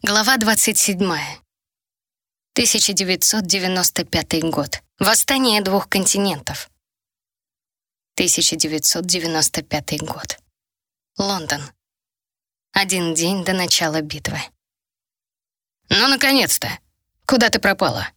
Глава 27. 1995 год. Восстание двух континентов. 1995 год. Лондон. Один день до начала битвы. «Ну, наконец-то! Куда ты пропала?»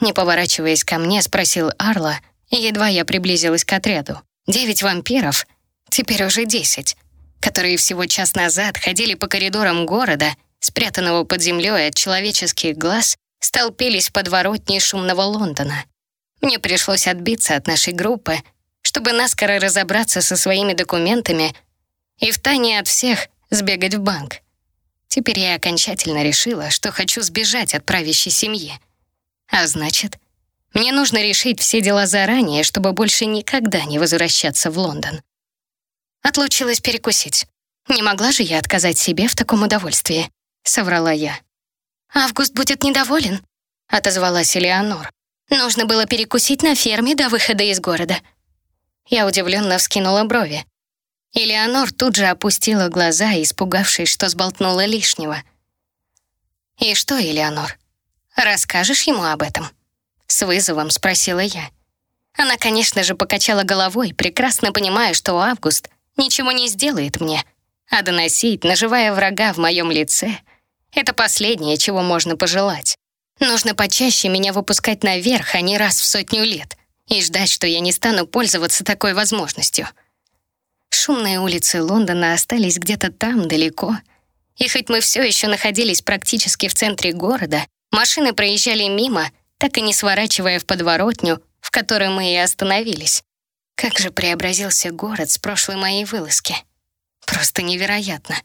Не поворачиваясь ко мне, спросил Арла, едва я приблизилась к отряду. Девять вампиров, теперь уже десять, которые всего час назад ходили по коридорам города — спрятанного под землей от человеческих глаз, столпились в подворотне шумного Лондона. Мне пришлось отбиться от нашей группы, чтобы наскоро разобраться со своими документами и втайне от всех сбегать в банк. Теперь я окончательно решила, что хочу сбежать от правящей семьи. А значит, мне нужно решить все дела заранее, чтобы больше никогда не возвращаться в Лондон. Отлучилась перекусить. Не могла же я отказать себе в таком удовольствии соврала я. «Август будет недоволен», — отозвалась Элеонор. «Нужно было перекусить на ферме до выхода из города». Я удивленно вскинула брови. Элеонор тут же опустила глаза, испугавшись, что сболтнула лишнего. «И что, Элеонор, расскажешь ему об этом?» С вызовом спросила я. Она, конечно же, покачала головой, прекрасно понимая, что Август ничего не сделает мне, а доносить, наживая врага в моем лице — это последнее, чего можно пожелать. Нужно почаще меня выпускать наверх, а не раз в сотню лет, и ждать, что я не стану пользоваться такой возможностью. Шумные улицы Лондона остались где-то там, далеко. И хоть мы все еще находились практически в центре города, машины проезжали мимо, так и не сворачивая в подворотню, в которой мы и остановились. Как же преобразился город с прошлой моей вылазки. Просто невероятно.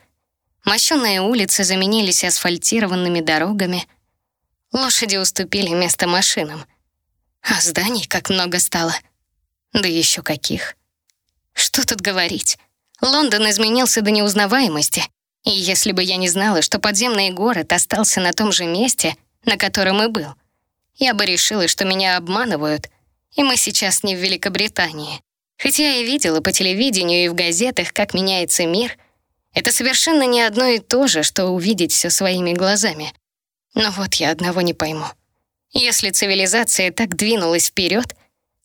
Мощенные улицы заменились асфальтированными дорогами. Лошади уступили место машинам. А зданий как много стало. Да еще каких. Что тут говорить? Лондон изменился до неузнаваемости. И если бы я не знала, что подземный город остался на том же месте, на котором и был, я бы решила, что меня обманывают, и мы сейчас не в Великобритании. Хотя я видела по телевидению и в газетах, как меняется мир — это совершенно не одно и то же, что увидеть все своими глазами. Но вот я одного не пойму. Если цивилизация так двинулась вперед,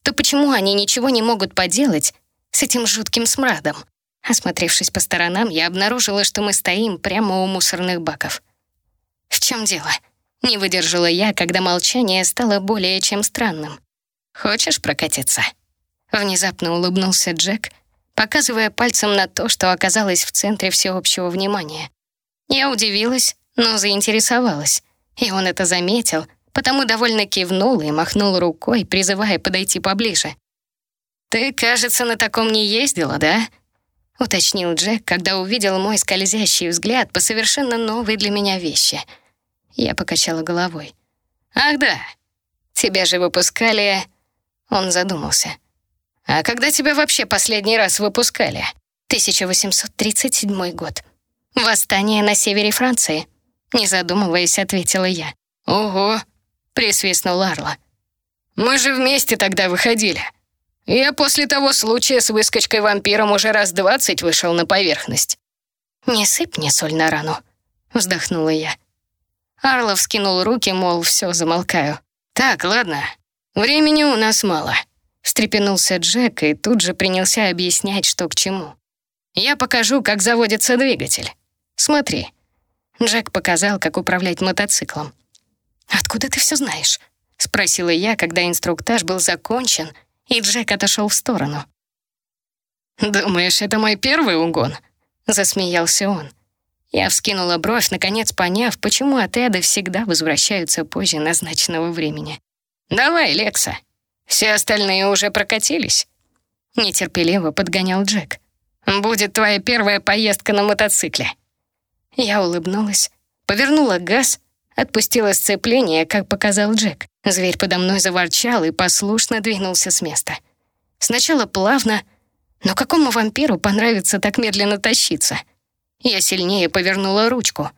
то почему они ничего не могут поделать с этим жутким смрадом? Осмотревшись по сторонам, я обнаружила, что мы стоим прямо у мусорных баков. «В чем дело?» — не выдержала я, когда молчание стало более чем странным. «Хочешь прокатиться?» Внезапно улыбнулся Джек — показывая пальцем на то, что оказалось в центре всеобщего внимания. Я удивилась, но заинтересовалась, и он это заметил, потому довольно кивнул и махнул рукой, призывая подойти поближе. «Ты, кажется, на таком не ездила, да?» — уточнил Джек, когда увидел мой скользящий взгляд по совершенно новой для меня вещи. Я покачала головой. «Ах да, тебя же выпускали...» Он задумался. «А когда тебя вообще последний раз выпускали?» 1837 год. «Восстание на севере Франции», — не задумываясь, ответила я. «Ого!» — присвистнул Арла. «Мы же вместе тогда выходили. Я после того случая с выскочкой-вампиром уже раз двадцать вышел на поверхность». «Не сыпь мне соль на рану», — вздохнула я. Арлов скинул руки, мол, все, замолкаю. «Так, ладно, времени у нас мало». Встрепенулся Джек и тут же принялся объяснять, что к чему. «Я покажу, как заводится двигатель. Смотри». Джек показал, как управлять мотоциклом. «Откуда ты все знаешь?» — спросила я, когда инструктаж был закончен, и Джек отошел в сторону. «Думаешь, это мой первый угон?» — засмеялся он. Я вскинула бровь, наконец поняв, почему отряды всегда возвращаются позже назначенного времени. «Давай, Лекса, все остальные уже прокатились?» Нетерпеливо подгонял Джек. «Будет твоя первая поездка на мотоцикле». Я улыбнулась, повернула газ, отпустила сцепление, как показал Джек. Зверь подо мной заворчал и послушно двинулся с места. Сначала плавно, но какому вампиру понравится так медленно тащиться? Я сильнее повернула ручку.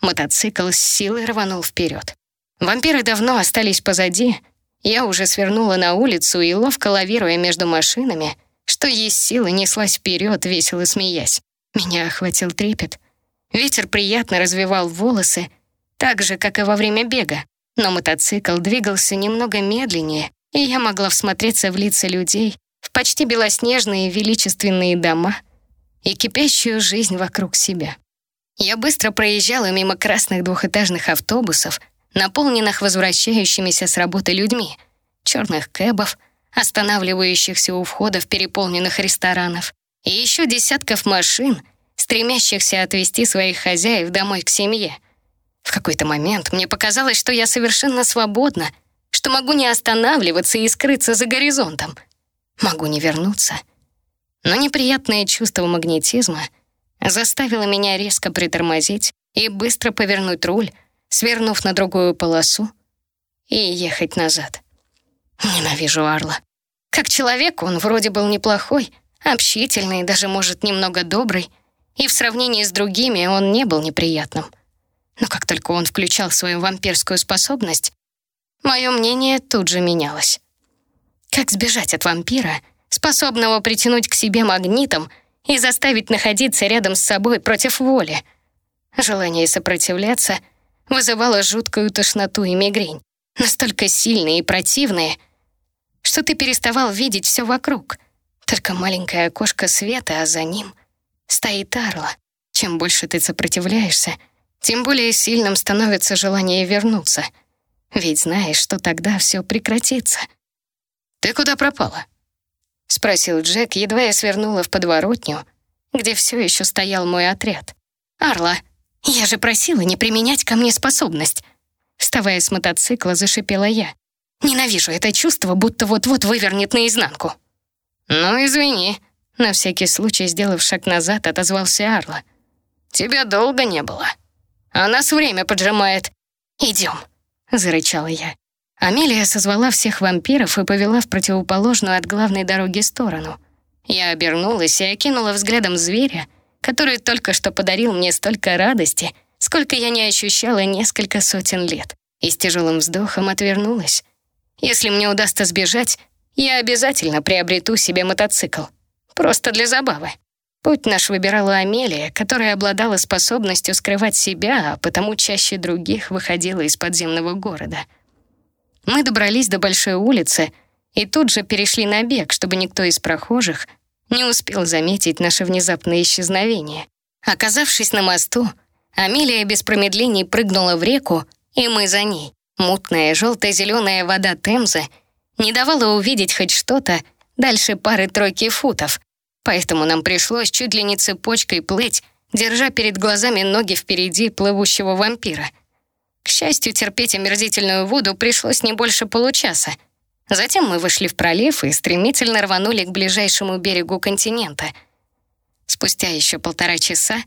Мотоцикл с силой рванул вперед. Вампиры давно остались позади, я уже свернула на улицу и, ловко лавируя между машинами, что есть силы, неслась вперед, весело смеясь. Меня охватил трепет. Ветер приятно развивал волосы, так же, как и во время бега. Но мотоцикл двигался немного медленнее, и я могла всмотреться в лица людей, в почти белоснежные величественные дома и кипящую жизнь вокруг себя. Я быстро проезжала мимо красных двухэтажных автобусов, наполненных возвращающимися с работы людьми, черных кэбов, останавливающихся у входа в переполненных ресторанов, и еще десятков машин, стремящихся отвезти своих хозяев домой к семье. В какой-то момент мне показалось, что я совершенно свободна, что могу не останавливаться и скрыться за горизонтом. Могу не вернуться. Но неприятное чувство магнетизма — заставила меня резко притормозить и быстро повернуть руль, свернув на другую полосу и ехать назад. Ненавижу Арла. Как человек он вроде был неплохой, общительный, даже, может, немного добрый, и в сравнении с другими он не был неприятным. Но как только он включал свою вампирскую способность, мое мнение тут же менялось. Как сбежать от вампира, способного притянуть к себе магнитом и заставить находиться рядом с собой против воли. Желание сопротивляться вызывало жуткую тошноту и мигрень, настолько сильные и противные, что ты переставал видеть все вокруг. Только маленькое окошко света, а за ним стоит Арла. Чем больше ты сопротивляешься, тем более сильным становится желание вернуться. Ведь знаешь, что тогда все прекратится. «Ты куда пропала?» — спросил Джек, едва я свернула в подворотню, где все еще стоял мой отряд. «Арла, я же просила не применять ко мне способность!» Вставая с мотоцикла, зашипела я. «Ненавижу это чувство, будто вот-вот вывернет наизнанку». «Ну, извини», — на всякий случай, сделав шаг назад, отозвался Арла. «Тебя долго не было. А нас время поджимает. Идем», — зарычала я. Амелия созвала всех вампиров и повела в противоположную от главной дороги сторону. Я обернулась и окинула взглядом зверя, который только что подарил мне столько радости, сколько я не ощущала несколько сотен лет, и с тяжелым вздохом отвернулась. Если мне удастся сбежать, я обязательно приобрету себе мотоцикл. Просто для забавы. Путь наш выбирала Амелия, которая обладала способностью скрывать себя, а потому чаще других выходила из подземного города — мы добрались до большой улицы и тут же перешли на бег, чтобы никто из прохожих не успел заметить наше внезапное исчезновение. Оказавшись на мосту, Амелия без промедлений прыгнула в реку, и мы за ней. Мутная желто-зеленая вода Темзы не давала увидеть хоть что-то дальше пары-тройки футов, поэтому нам пришлось чуть ли не цепочкой плыть, держа перед глазами ноги впереди плывущего вампира — к счастью, терпеть омерзительную воду пришлось не больше получаса. Затем мы вышли в пролив и стремительно рванули к ближайшему берегу континента. Спустя еще полтора часа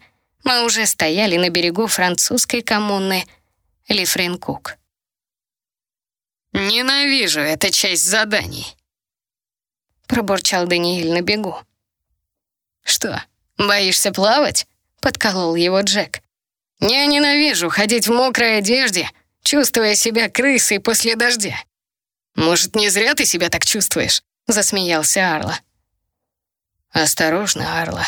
мы уже стояли на берегу французской коммуны Лифренкук. «Ненавижу эту часть заданий», — пробурчал Даниэль на бегу. «Что, боишься плавать?» — подколол его Джек. Я ненавижу ходить в мокрой одежде, чувствуя себя крысой после дождя. Может, не зря ты себя так чувствуешь?» — засмеялся Арла. «Осторожно, Арла.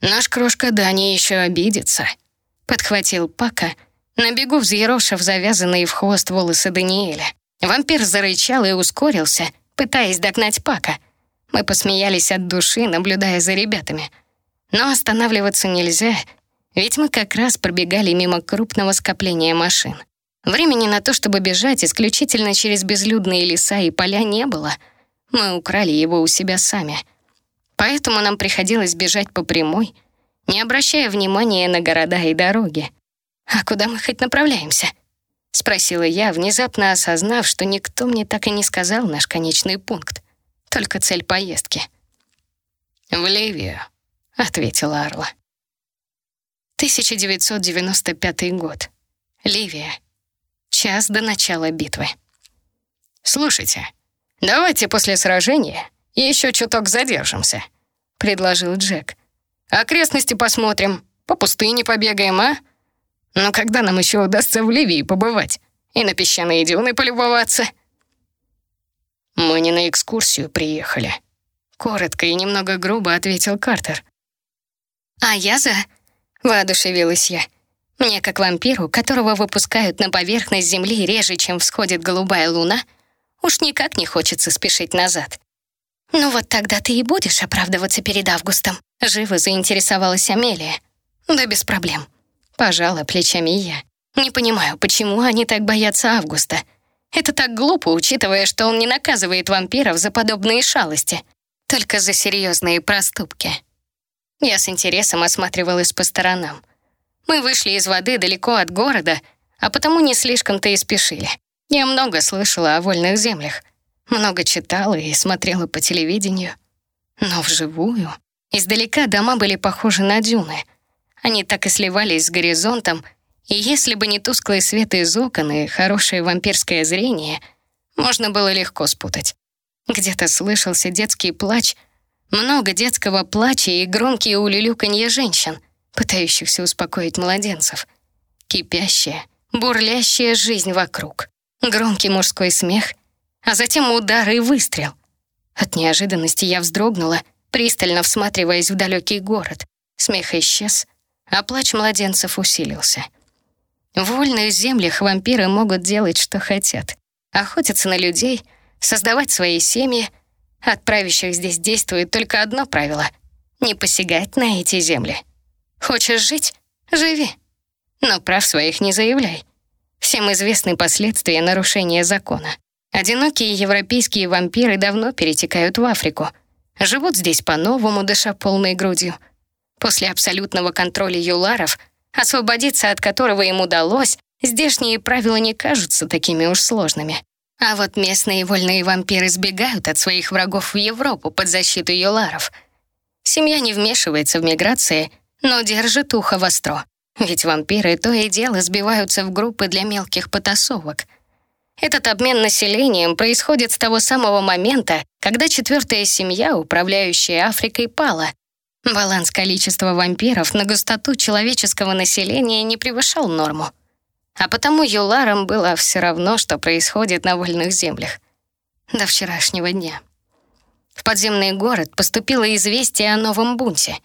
Наш крошка Дани еще обидится», — подхватил Пака, на бегу взъерошив завязанные в хвост волосы Даниэля. Вампир зарычал и ускорился, пытаясь догнать Пака. Мы посмеялись от души, наблюдая за ребятами. Но останавливаться нельзя — ведь мы как раз пробегали мимо крупного скопления машин. Времени на то, чтобы бежать исключительно через безлюдные леса и поля не было. Мы украли его у себя сами. Поэтому нам приходилось бежать по прямой, не обращая внимания на города и дороги. «А куда мы хоть направляемся?» — спросила я, внезапно осознав, что никто мне так и не сказал наш конечный пункт, только цель поездки. «В Ливию», — ответила Арла. 1995 год. Ливия. Час до начала битвы. «Слушайте, давайте после сражения еще чуток задержимся», — предложил Джек. «Окрестности посмотрим, по пустыне побегаем, а? Но когда нам еще удастся в Ливии побывать и на песчаные дюны полюбоваться?» «Мы не на экскурсию приехали», — коротко и немного грубо ответил Картер. «А я за...» — воодушевилась я. Мне, как вампиру, которого выпускают на поверхность Земли реже, чем всходит голубая луна, уж никак не хочется спешить назад. «Ну вот тогда ты и будешь оправдываться перед Августом», — живо заинтересовалась Амелия. «Да без проблем». Пожала плечами я. «Не понимаю, почему они так боятся Августа. Это так глупо, учитывая, что он не наказывает вампиров за подобные шалости, только за серьезные проступки». Я с интересом осматривалась по сторонам. Мы вышли из воды далеко от города, а потому не слишком-то и спешили. Я много слышала о вольных землях, много читала и смотрела по телевидению. Но вживую издалека дома были похожи на дюны. Они так и сливались с горизонтом, и если бы не тусклый свет из окон и хорошее вампирское зрение, можно было легко спутать. Где-то слышался детский плач, много детского плача и громкие улюлюканье женщин, пытающихся успокоить младенцев. Кипящая, бурлящая жизнь вокруг. Громкий мужской смех, а затем удар и выстрел. От неожиданности я вздрогнула, пристально всматриваясь в далекий город. Смех исчез, а плач младенцев усилился. В вольных землях вампиры могут делать, что хотят. Охотиться на людей, создавать свои семьи. От здесь действует только одно правило — не посягать на эти земли. Хочешь жить — живи. Но прав своих не заявляй. Всем известны последствия нарушения закона. Одинокие европейские вампиры давно перетекают в Африку. Живут здесь по-новому, дыша полной грудью. После абсолютного контроля юларов, освободиться от которого им удалось, здешние правила не кажутся такими уж сложными. А вот местные вольные вампиры сбегают от своих врагов в Европу под защиту юларов. Семья не вмешивается в миграции, но держит ухо востро. Ведь вампиры то и дело сбиваются в группы для мелких потасовок. Этот обмен населением происходит с того самого момента, когда четвертая семья, управляющая Африкой, пала. Баланс количества вампиров на густоту человеческого населения не превышал норму. А потому юларам было все равно, что происходит на вольных землях. До вчерашнего дня. В подземный город поступило известие о новом бунте.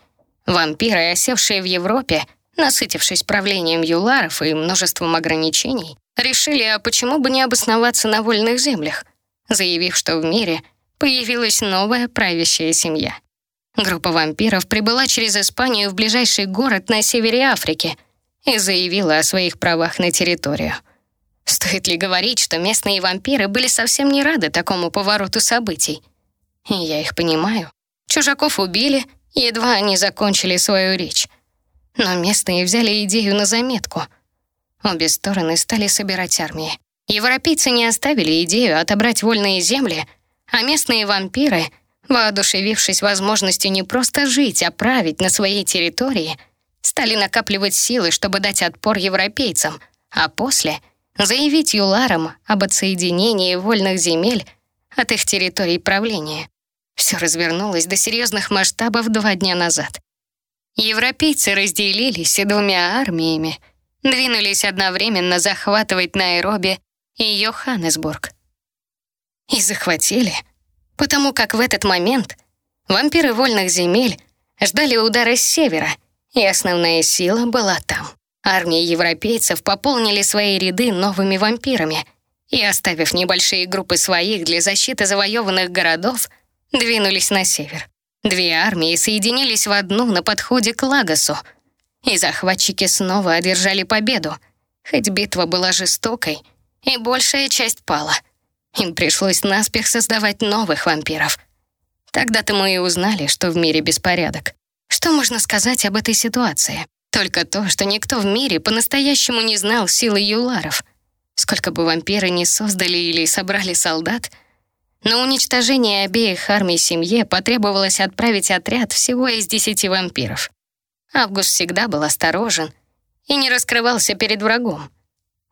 Вампиры, осевшие в Европе, насытившись правлением юларов и множеством ограничений, решили, а почему бы не обосноваться на вольных землях, заявив, что в мире появилась новая правящая семья. Группа вампиров прибыла через Испанию в ближайший город на севере Африки и заявила о своих правах на территорию. Стоит ли говорить, что местные вампиры были совсем не рады такому повороту событий? И я их понимаю. Чужаков убили, едва они закончили свою речь но местные взяли идею на заметку. Обе стороны стали собирать армии. Европейцы не оставили идею отобрать вольные земли, а местные вампиры, воодушевившись возможностью не просто жить, а править на своей территории, стали накапливать силы, чтобы дать отпор европейцам, а после заявить юларам об отсоединении вольных земель от их территорий правления. Все развернулось до серьезных масштабов два дня назад. Европейцы разделились и двумя армиями двинулись одновременно захватывать Найроби и Йоханнесбург. И захватили, потому как в этот момент вампиры вольных земель ждали удара с севера, и основная сила была там. Армии европейцев пополнили свои ряды новыми вампирами и, оставив небольшие группы своих для защиты завоеванных городов, двинулись на север. Две армии соединились в одну на подходе к Лагосу, и захватчики снова одержали победу, хоть битва была жестокой, и большая часть пала. Им пришлось наспех создавать новых вампиров. Тогда-то мы и узнали, что в мире беспорядок. Что можно сказать об этой ситуации? Только то, что никто в мире по-настоящему не знал силы юларов. Сколько бы вампиры не создали или собрали солдат — на уничтожение обеих армий семье потребовалось отправить отряд всего из десяти вампиров. Август всегда был осторожен и не раскрывался перед врагом.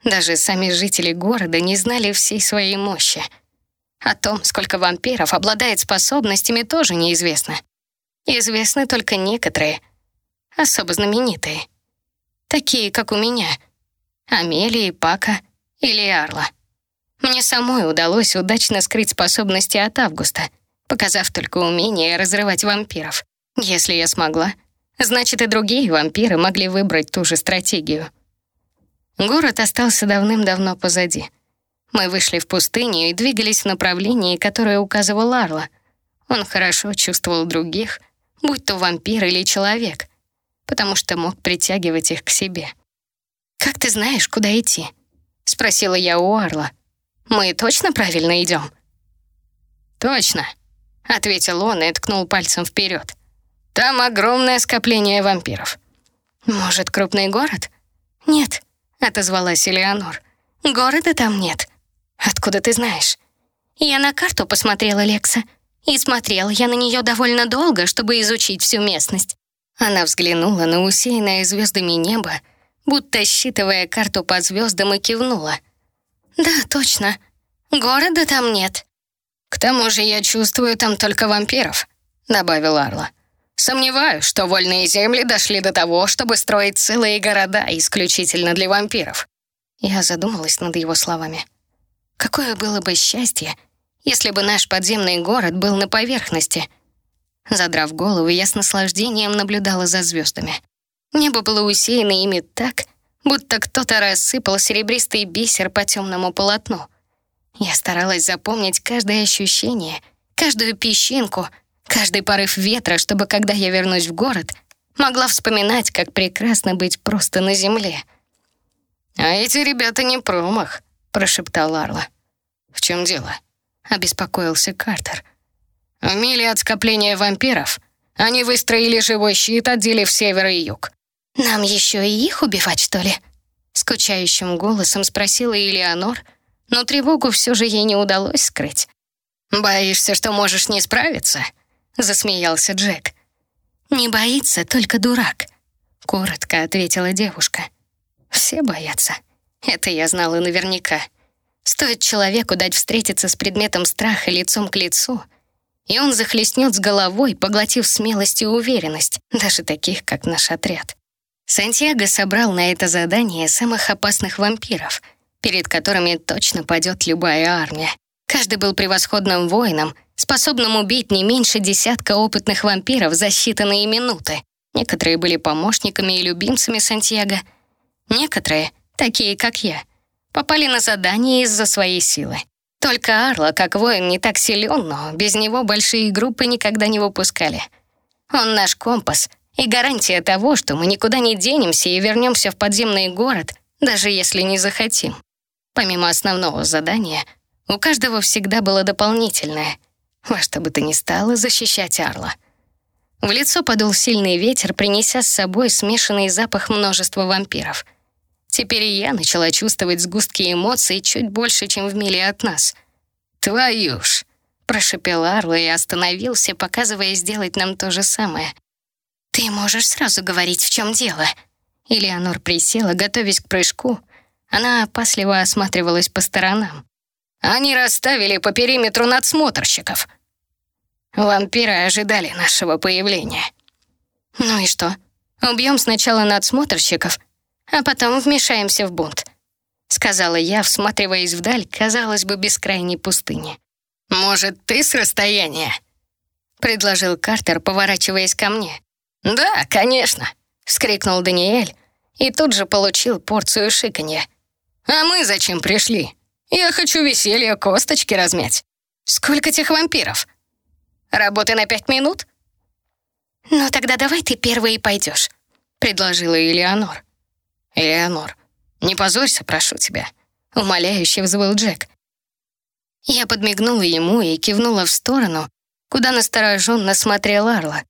Даже сами жители города не знали всей своей мощи. О том, сколько вампиров обладает способностями, тоже неизвестно. Известны только некоторые, особо знаменитые. Такие, как у меня. Амелии, Пака или Арла. Мне самой удалось удачно скрыть способности от Августа, показав только умение разрывать вампиров. Если я смогла, значит и другие вампиры могли выбрать ту же стратегию. Город остался давным-давно позади. Мы вышли в пустыню и двигались в направлении, которое указывал Арла. Он хорошо чувствовал других, будь то вампир или человек, потому что мог притягивать их к себе. «Как ты знаешь, куда идти?» — спросила я у Арла. «Мы точно правильно идем?» «Точно», — ответил он и ткнул пальцем вперед. «Там огромное скопление вампиров». «Может, крупный город?» «Нет», — отозвалась Элеонор. «Города там нет». «Откуда ты знаешь?» «Я на карту посмотрела, Лекса. И смотрела я на нее довольно долго, чтобы изучить всю местность». Она взглянула на усеянное звездами небо, будто считывая карту по звездам и кивнула. «Да, точно. Города там нет». «К тому же я чувствую там только вампиров», — добавил Арла. «Сомневаюсь, что вольные земли дошли до того, чтобы строить целые города исключительно для вампиров». Я задумалась над его словами. Какое было бы счастье, если бы наш подземный город был на поверхности. Задрав голову, я с наслаждением наблюдала за звездами. Небо было усеяно ими так, будто кто-то рассыпал серебристый бисер по темному полотну. Я старалась запомнить каждое ощущение, каждую песчинку, каждый порыв ветра, чтобы, когда я вернусь в город, могла вспоминать, как прекрасно быть просто на земле. «А эти ребята не промах», — прошептал Арла. «В чем дело?» — обеспокоился Картер. «В миле от скопления вампиров они выстроили живой щит, отделив север и юг. «Нам еще и их убивать, что ли?» Скучающим голосом спросила Элеонор, но тревогу все же ей не удалось скрыть. «Боишься, что можешь не справиться?» — засмеялся Джек. «Не боится только дурак», — коротко ответила девушка. «Все боятся. Это я знала наверняка. Стоит человеку дать встретиться с предметом страха лицом к лицу, и он захлестнет с головой, поглотив смелость и уверенность, даже таких, как наш отряд. Сантьяго собрал на это задание самых опасных вампиров, перед которыми точно падет любая армия. Каждый был превосходным воином, способным убить не меньше десятка опытных вампиров за считанные минуты. Некоторые были помощниками и любимцами Сантьяго. Некоторые, такие как я — попали на задание из-за своей силы. Только Арла, как воин, не так силен, но без него большие группы никогда не выпускали. Он наш компас и гарантия того, что мы никуда не денемся и вернемся в подземный город, даже если не захотим. Помимо основного задания, у каждого всегда было дополнительное, во что бы то ни стало защищать Арла. В лицо подул сильный ветер, принеся с собой смешанный запах множества вампиров — Теперь и я начала чувствовать сгустки эмоций чуть больше, чем в миле от нас. «Твою ж!» — прошепел Арла и остановился, показывая сделать нам то же самое. «Ты можешь сразу говорить, в чем дело?» Элеонор присела, готовясь к прыжку. Она опасливо осматривалась по сторонам. «Они расставили по периметру надсмотрщиков. Вампиры ожидали нашего появления». «Ну и что? Убьем сначала надсмотрщиков, а потом вмешаемся в бунт», — сказала я, всматриваясь вдаль, казалось бы, бескрайней пустыни. «Может, ты с расстояния?» — предложил Картер, поворачиваясь ко мне. «Да, конечно», — вскрикнул Даниэль и тут же получил порцию шиканья. «А мы зачем пришли? Я хочу веселья, косточки размять. Сколько тех вампиров? Работы на пять минут?» «Ну тогда давай ты первый и пойдешь», — предложила Элеонор. «Элеонор, не позорься, прошу тебя», — умоляюще взвыл Джек. Я подмигнула ему и кивнула в сторону, куда настороженно смотрел Арла.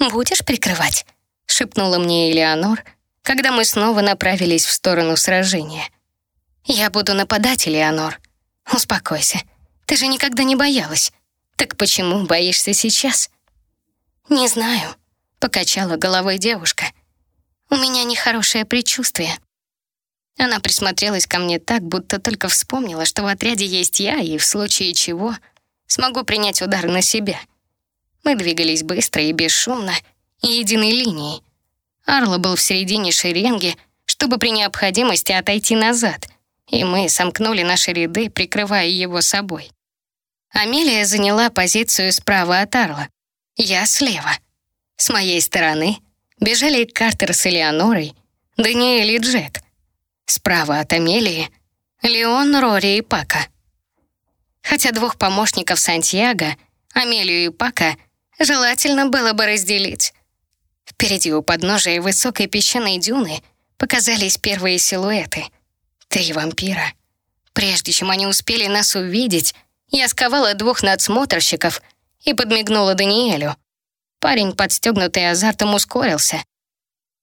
«Будешь прикрывать?» — шепнула мне Элеонор, когда мы снова направились в сторону сражения. «Я буду нападать, Элеонор. Успокойся. Ты же никогда не боялась. Так почему боишься сейчас?» «Не знаю», — покачала головой девушка. У меня нехорошее предчувствие». Она присмотрелась ко мне так, будто только вспомнила, что в отряде есть я, и в случае чего смогу принять удар на себя. Мы двигались быстро и бесшумно, единой линией. Арла был в середине шеренги, чтобы при необходимости отойти назад, и мы сомкнули наши ряды, прикрывая его собой. Амелия заняла позицию справа от Арла, я слева. С моей стороны бежали Картер с Элеонорой, Даниэль и Джек. Справа от Амелии — Леон, Рори и Пака. Хотя двух помощников Сантьяго, Амелию и Пака, желательно было бы разделить. Впереди у подножия высокой песчаной дюны показались первые силуэты. Три вампира. Прежде чем они успели нас увидеть, я сковала двух надсмотрщиков и подмигнула Даниэлю. Парень, подстегнутый азартом, ускорился.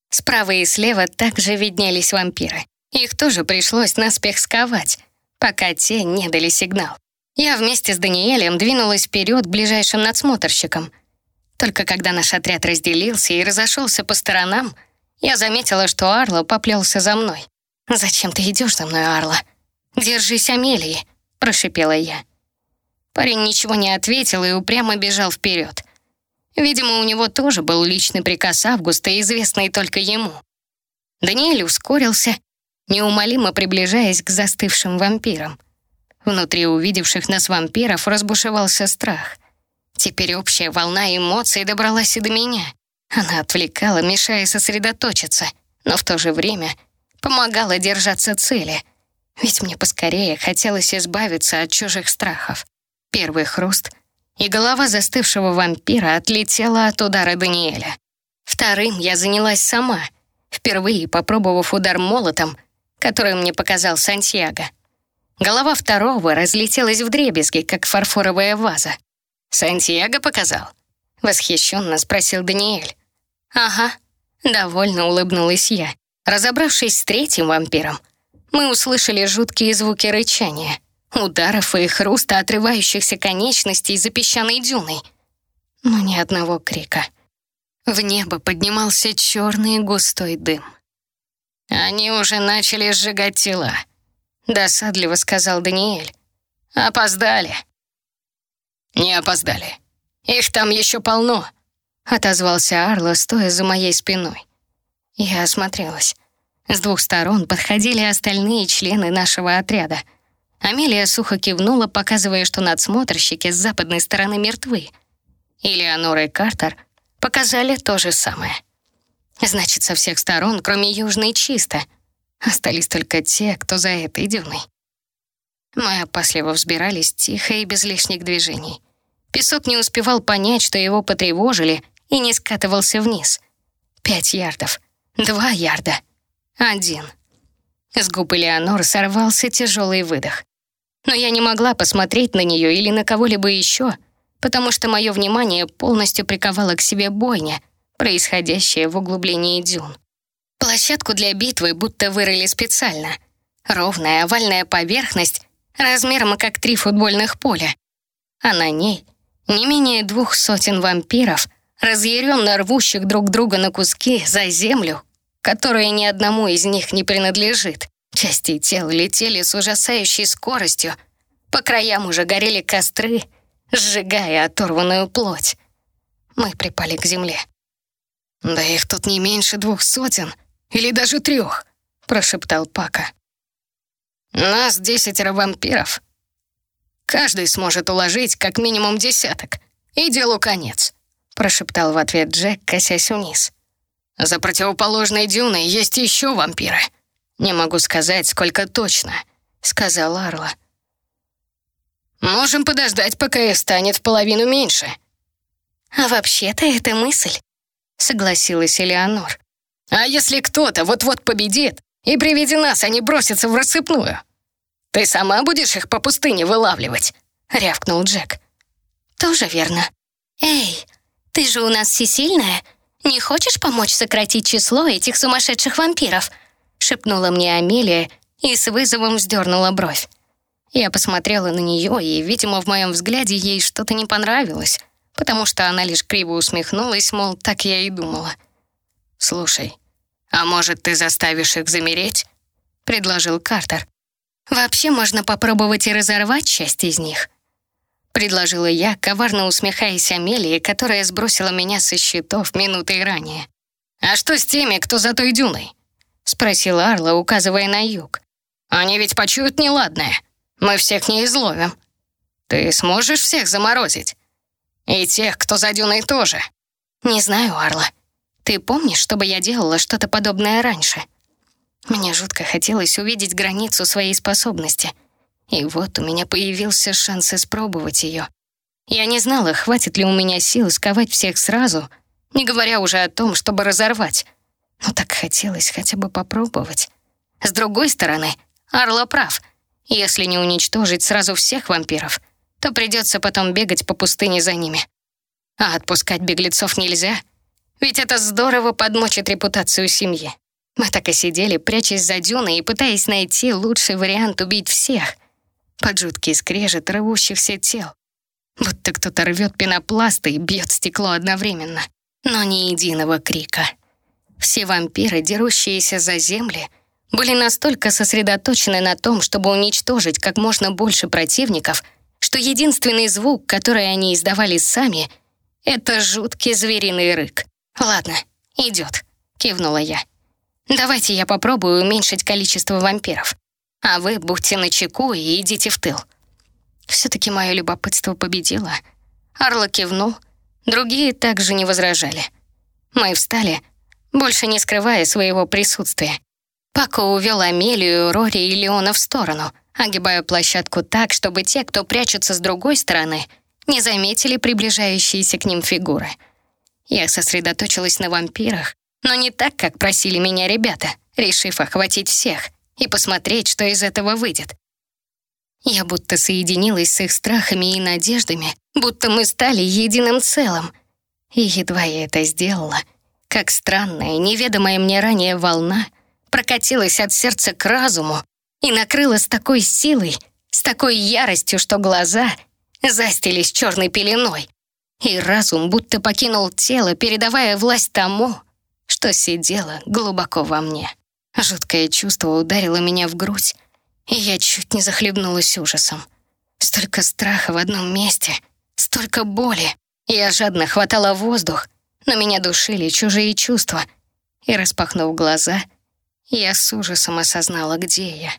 Справа и слева также виднелись вампиры. Их тоже пришлось наспех сковать, пока те не дали сигнал. Я вместе с Даниэлем двинулась вперед к ближайшим надсмотрщикам. Только когда наш отряд разделился и разошелся по сторонам, я заметила, что Арла поплелся за мной. «Зачем ты идешь за мной, Арла?» «Держись, Амелии», — прошипела я. Парень ничего не ответил и упрямо бежал вперед. Видимо, у него тоже был личный приказ Августа, известный только ему. Даниэль ускорился, неумолимо приближаясь к застывшим вампирам. Внутри увидевших нас вампиров разбушевался страх. Теперь общая волна эмоций добралась и до меня. Она отвлекала, мешая сосредоточиться, но в то же время помогала держаться цели, ведь мне поскорее хотелось избавиться от чужих страхов. Первый хруст, и голова застывшего вампира отлетела от удара Даниэля. Вторым я занялась сама, впервые попробовав удар молотом, который мне показал Сантьяго. Голова второго разлетелась в дребезги, как фарфоровая ваза. «Сантьяго показал?» — восхищенно спросил Даниэль. «Ага», — довольно улыбнулась я. Разобравшись с третьим вампиром, мы услышали жуткие звуки рычания — ударов и хруста отрывающихся конечностей за песчаной дюной. Но ни одного крика. В небо поднимался черный густой дым. «Они уже начали сжигать тела», — досадливо сказал Даниэль. «Опоздали». «Не опоздали. Их там еще полно», — отозвался Арло, стоя за моей спиной. Я осмотрелась. С двух сторон подходили остальные члены нашего отряда — Амелия сухо кивнула, показывая, что надсмотрщики с западной стороны мертвы. И Леонора и Картер показали то же самое. Значит, со всех сторон, кроме южной, чисто. Остались только те, кто за этой дюной. Мы опасливо взбирались тихо и без лишних движений. Песок не успевал понять, что его потревожили, и не скатывался вниз. Пять ярдов. Два ярда. Один. С губ Элеонор сорвался тяжелый выдох. Но я не могла посмотреть на нее или на кого-либо еще, потому что мое внимание полностью приковало к себе бойня, происходящая в углублении дюн. Площадку для битвы будто вырыли специально. Ровная овальная поверхность размером как три футбольных поля. А на ней не менее двух сотен вампиров, разъяренно рвущих друг друга на куски за землю, которая ни одному из них не принадлежит. Части тел летели с ужасающей скоростью. По краям уже горели костры, сжигая оторванную плоть. Мы припали к земле. «Да их тут не меньше двух сотен, или даже трех», — прошептал Пака. «Нас десятеро вампиров. Каждый сможет уложить как минимум десяток, и делу конец», — прошептал в ответ Джек, косясь вниз. За противоположной дюной есть еще вампиры. Не могу сказать, сколько точно, сказал Арла. Можем подождать, пока их станет в половину меньше. А вообще-то это мысль, согласилась Элеонор. А если кто-то вот-вот победит, и при виде нас они бросятся в рассыпную? Ты сама будешь их по пустыне вылавливать?» — рявкнул Джек. «Тоже верно. Эй, ты же у нас всесильная, «Не хочешь помочь сократить число этих сумасшедших вампиров?» — шепнула мне Амелия и с вызовом вздернула бровь. Я посмотрела на нее, и, видимо, в моем взгляде ей что-то не понравилось, потому что она лишь криво усмехнулась, мол, так я и думала. «Слушай, а может, ты заставишь их замереть?» — предложил Картер. «Вообще можно попробовать и разорвать часть из них», предложила я, коварно усмехаясь Амелии, которая сбросила меня со счетов минутой ранее. «А что с теми, кто за той дюной?» — спросила Арла, указывая на юг. «Они ведь почуют неладное. Мы всех не изловим. Ты сможешь всех заморозить? И тех, кто за дюной тоже?» «Не знаю, Арла. Ты помнишь, чтобы я делала что-то подобное раньше?» Мне жутко хотелось увидеть границу своей способности. И вот у меня появился шанс испробовать ее. Я не знала, хватит ли у меня сил сковать всех сразу, не говоря уже о том, чтобы разорвать. Но так хотелось хотя бы попробовать. С другой стороны, Арла прав. Если не уничтожить сразу всех вампиров, то придется потом бегать по пустыне за ними. А отпускать беглецов нельзя, ведь это здорово подмочит репутацию семьи. Мы так и сидели, прячась за дюной и пытаясь найти лучший вариант убить всех. Под жуткий скрежет рвущихся тел. Будто кто-то рвет пенопласты и бьет стекло одновременно. Но ни единого крика. Все вампиры, дерущиеся за земли, были настолько сосредоточены на том, чтобы уничтожить как можно больше противников, что единственный звук, который они издавали сами, это жуткий звериный рык. «Ладно, идет», — кивнула я. «Давайте я попробую уменьшить количество вампиров, а вы будьте начеку и идите в тыл». Все-таки мое любопытство победило. Арла кивнул, другие также не возражали. Мы встали, больше не скрывая своего присутствия. Пако увел Амелию, Рори и Леона в сторону, огибая площадку так, чтобы те, кто прячутся с другой стороны, не заметили приближающиеся к ним фигуры. Я сосредоточилась на вампирах, но не так, как просили меня ребята, решив охватить всех и посмотреть, что из этого выйдет. Я будто соединилась с их страхами и надеждами, будто мы стали единым целым. И едва я это сделала, как странная, неведомая мне ранее волна прокатилась от сердца к разуму и накрыла с такой силой, с такой яростью, что глаза застились черной пеленой. И разум будто покинул тело, передавая власть тому, что сидело глубоко во мне. Жуткое чувство ударило меня в грудь, и я чуть не захлебнулась ужасом. Столько страха в одном месте, столько боли. Я жадно хватала воздух, но меня душили чужие чувства. И, распахнув глаза, я с ужасом осознала, где я.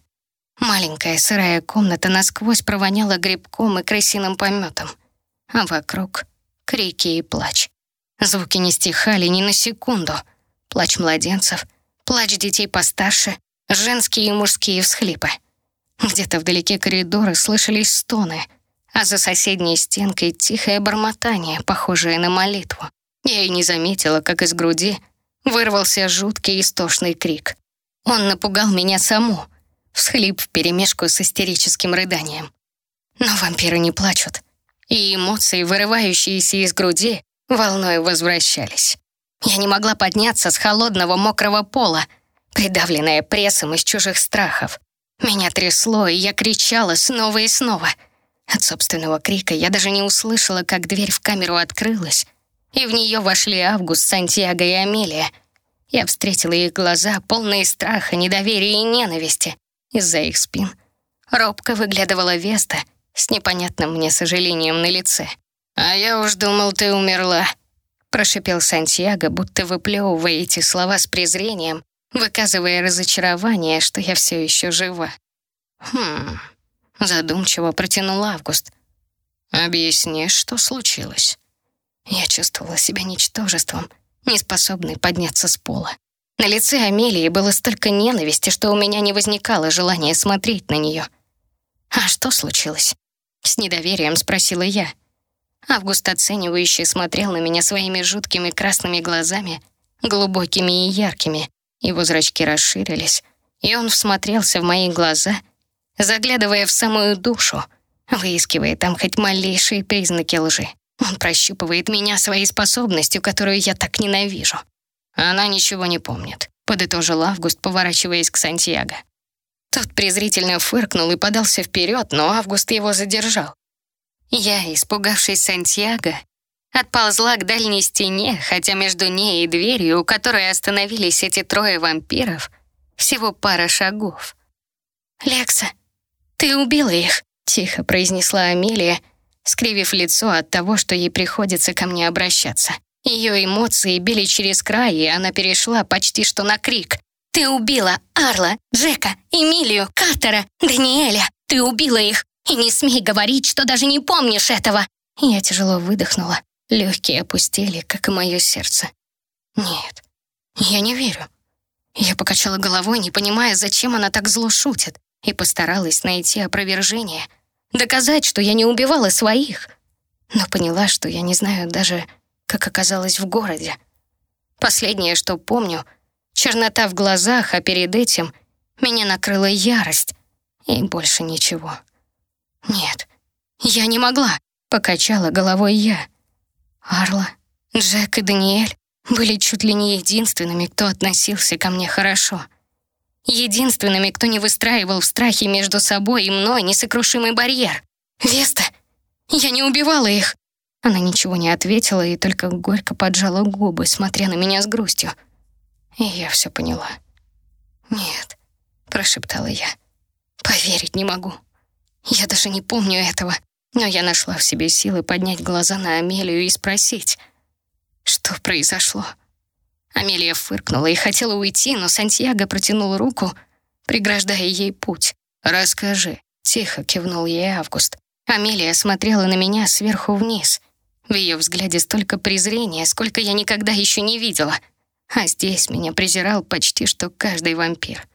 Маленькая сырая комната насквозь провоняла грибком и крысиным пометом, а вокруг — крики и плач. Звуки не стихали ни на секунду. Плач младенцев, плач детей постарше, женские и мужские всхлипы — где-то вдалеке коридора слышались стоны, а за соседней стенкой тихое бормотание, похожее на молитву. Я и не заметила, как из груди вырвался жуткий истошный крик. Он напугал меня саму, всхлип вперемешку с истерическим рыданием. Но вампиры не плачут, и эмоции, вырывающиеся из груди, волной возвращались. Я не могла подняться с холодного мокрого пола, придавленная прессом из чужих страхов. Меня трясло, и я кричала снова и снова. От собственного крика я даже не услышала, как дверь в камеру открылась, и в нее вошли Август, Сантьяго и Амелия. Я встретила их глаза, полные страха, недоверия и ненависти. Из-за их спин робко выглядывала Веста с непонятным мне сожалением на лице. «А я уж думал, ты умерла», — прошипел Сантьяго, будто выплевывая эти слова с презрением выказывая разочарование, что я все еще жива. «Хм...» — задумчиво протянул Август. «Объясни, что случилось?» Я чувствовала себя ничтожеством, неспособной подняться с пола. На лице Амелии было столько ненависти, что у меня не возникало желания смотреть на нее. «А что случилось?» — с недоверием спросила я. Август оценивающе смотрел на меня своими жуткими красными глазами, глубокими и яркими, его зрачки расширились, и он всмотрелся в мои глаза, заглядывая в самую душу, выискивая там хоть малейшие признаки лжи. Он прощупывает меня своей способностью, которую я так ненавижу. Она ничего не помнит, подытожил Август, поворачиваясь к Сантьяго. Тот презрительно фыркнул и подался вперед, но Август его задержал. Я, испугавшись Сантьяго, Отползла к дальней стене, хотя между ней и дверью, у которой остановились эти трое вампиров, всего пара шагов. «Лекса, ты убила их», — тихо произнесла Амелия, скривив лицо от того, что ей приходится ко мне обращаться. Ее эмоции били через край, и она перешла почти что на крик. «Ты убила Арла, Джека, Эмилию, Картера, Даниэля! Ты убила их! И не смей говорить, что даже не помнишь этого!» Я тяжело выдохнула. Легкие опустили, как и мое сердце. Нет, я не верю. Я покачала головой, не понимая, зачем она так зло шутит, и постаралась найти опровержение, доказать, что я не убивала своих. Но поняла, что я не знаю даже, как оказалась в городе. Последнее, что помню — чернота в глазах, а перед этим меня накрыла ярость, и больше ничего. Нет, я не могла, покачала головой я. Арла, Джек и Даниэль были чуть ли не единственными, кто относился ко мне хорошо. Единственными, кто не выстраивал в страхе между собой и мной несокрушимый барьер. «Веста, я не убивала их!» Она ничего не ответила и только горько поджала губы, смотря на меня с грустью. И я все поняла. «Нет», — прошептала я, — «поверить не могу. Я даже не помню этого». Но я нашла в себе силы поднять глаза на Амелию и спросить — что произошло? Амелия фыркнула и хотела уйти, но Сантьяго протянул руку, преграждая ей путь. «Расскажи», — тихо кивнул ей Август. Амелия смотрела на меня сверху вниз. В ее взгляде столько презрения, сколько я никогда еще не видела. А здесь меня презирал почти что каждый вампир.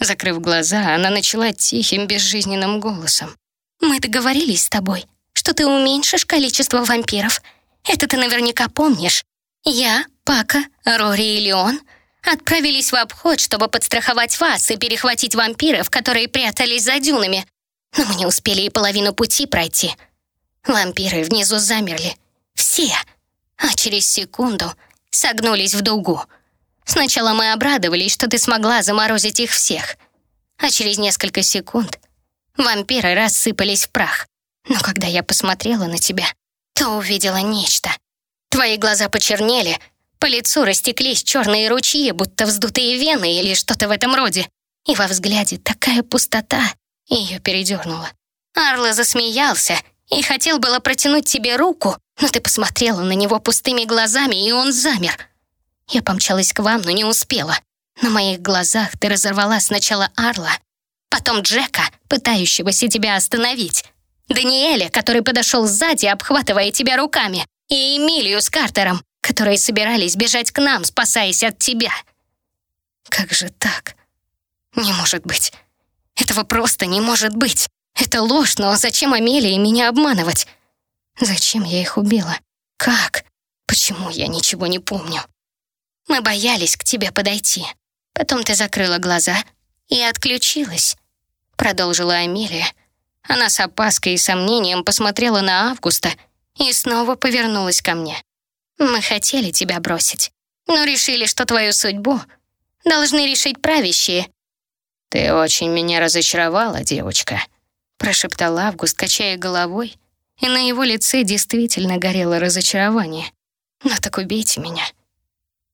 Закрыв глаза, она начала тихим, безжизненным голосом. «Мы договорились с тобой, что ты уменьшишь количество вампиров, это ты наверняка помнишь. Я, Пака, Рори и Леон отправились в обход, чтобы подстраховать вас и перехватить вампиров, которые прятались за дюнами. Но мы не успели и половину пути пройти. Вампиры внизу замерли. Все. А через секунду согнулись в дугу. Сначала мы обрадовались, что ты смогла заморозить их всех. А через несколько секунд вампиры рассыпались в прах. Но когда я посмотрела на тебя, то увидела нечто. Твои глаза почернели, по лицу растеклись черные ручьи, будто вздутые вены или что-то в этом роде. И во взгляде такая пустота, ее передернула. Арла засмеялся и хотел было протянуть тебе руку, но ты посмотрела на него пустыми глазами, и он замер. Я помчалась к вам, но не успела. На моих глазах ты разорвала сначала Арла, потом Джека, пытающегося тебя остановить, Даниэля, который подошел сзади, обхватывая тебя руками, и Эмилию с Картером, которые собирались бежать к нам, спасаясь от тебя. Как же так? Не может быть. Этого просто не может быть. Это ложь, но зачем Амелии меня обманывать? Зачем я их убила? Как? Почему я ничего не помню? Мы боялись к тебе подойти. Потом ты закрыла глаза и отключилась. Продолжила Амелия, она с опаской и сомнением посмотрела на Августа и снова повернулась ко мне. «Мы хотели тебя бросить, но решили, что твою судьбу должны решить правящие». «Ты очень меня разочаровала, девочка», — прошептал Август, качая головой, и на его лице действительно горело разочарование. «Ну так убейте меня», —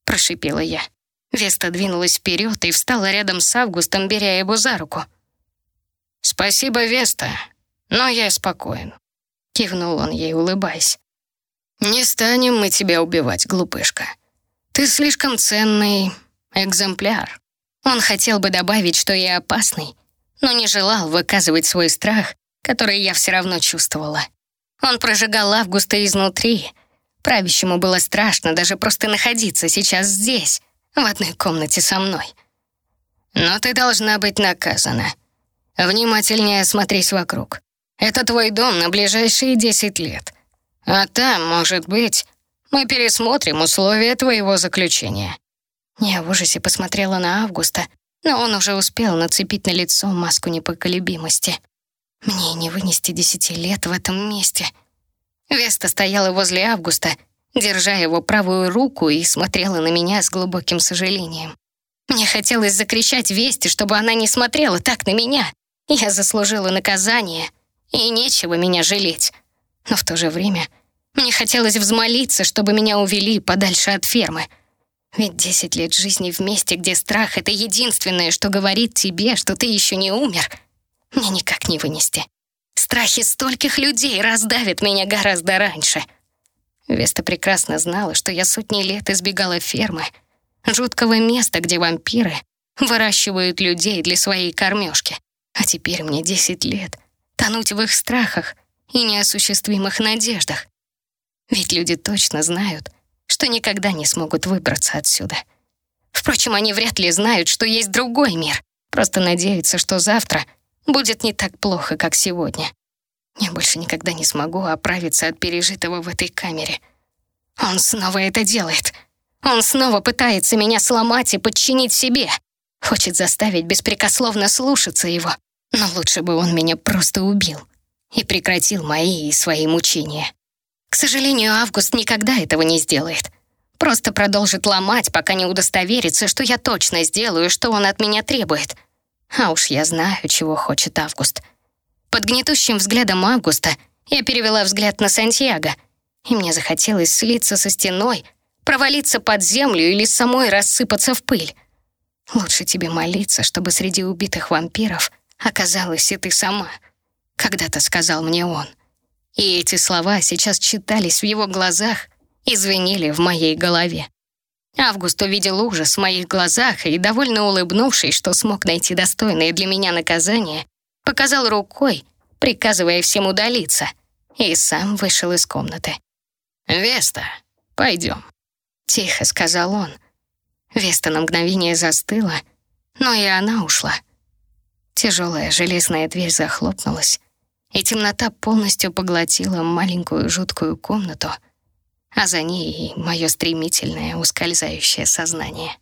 прошипела я. Веста двинулась вперед и встала рядом с Августом, беря его за руку. «Спасибо, Веста, но я спокоен», — кивнул он ей, улыбаясь. «Не станем мы тебя убивать, глупышка. Ты слишком ценный экземпляр». Он хотел бы добавить, что я опасный, но не желал выказывать свой страх, который я все равно чувствовала. Он прожигал Августа изнутри. Правящему было страшно даже просто находиться сейчас здесь, в одной комнате со мной. «Но ты должна быть наказана», Внимательнее осмотрись вокруг. Это твой дом на ближайшие десять лет. А там, может быть, мы пересмотрим условия твоего заключения». Я в ужасе посмотрела на Августа, но он уже успел нацепить на лицо маску непоколебимости. Мне не вынести десяти лет в этом месте. Веста стояла возле Августа, держа его правую руку и смотрела на меня с глубоким сожалением. Мне хотелось закричать Весте, чтобы она не смотрела так на меня, я заслужила наказание, и нечего меня жалеть. Но в то же время мне хотелось взмолиться, чтобы меня увели подальше от фермы. Ведь десять лет жизни вместе, где страх — это единственное, что говорит тебе, что ты еще не умер, мне никак не вынести. Страхи стольких людей раздавят меня гораздо раньше. Веста прекрасно знала, что я сотни лет избегала фермы, жуткого места, где вампиры выращивают людей для своей кормежки. А теперь мне десять лет тонуть в их страхах и неосуществимых надеждах. Ведь люди точно знают, что никогда не смогут выбраться отсюда. Впрочем, они вряд ли знают, что есть другой мир. Просто надеются, что завтра будет не так плохо, как сегодня. Я больше никогда не смогу оправиться от пережитого в этой камере. Он снова это делает. Он снова пытается меня сломать и подчинить себе. Хочет заставить беспрекословно слушаться его. Но лучше бы он меня просто убил и прекратил мои и свои мучения. К сожалению, Август никогда этого не сделает. Просто продолжит ломать, пока не удостоверится, что я точно сделаю, что он от меня требует. А уж я знаю, чего хочет Август. Под гнетущим взглядом Августа я перевела взгляд на Сантьяго, и мне захотелось слиться со стеной, провалиться под землю или самой рассыпаться в пыль. Лучше тебе молиться, чтобы среди убитых вампиров оказалась и ты сама, когда-то сказал мне он. И эти слова сейчас читались в его глазах и звенели в моей голове. Август увидел ужас в моих глазах и, довольно улыбнувшись, что смог найти достойное для меня наказание, показал рукой, приказывая всем удалиться, и сам вышел из комнаты. «Веста, пойдем», — тихо сказал он. Веста на мгновение застыла, но и она ушла. Тяжелая железная дверь захлопнулась, и темнота полностью поглотила маленькую жуткую комнату, а за ней и мое стремительное ускользающее сознание.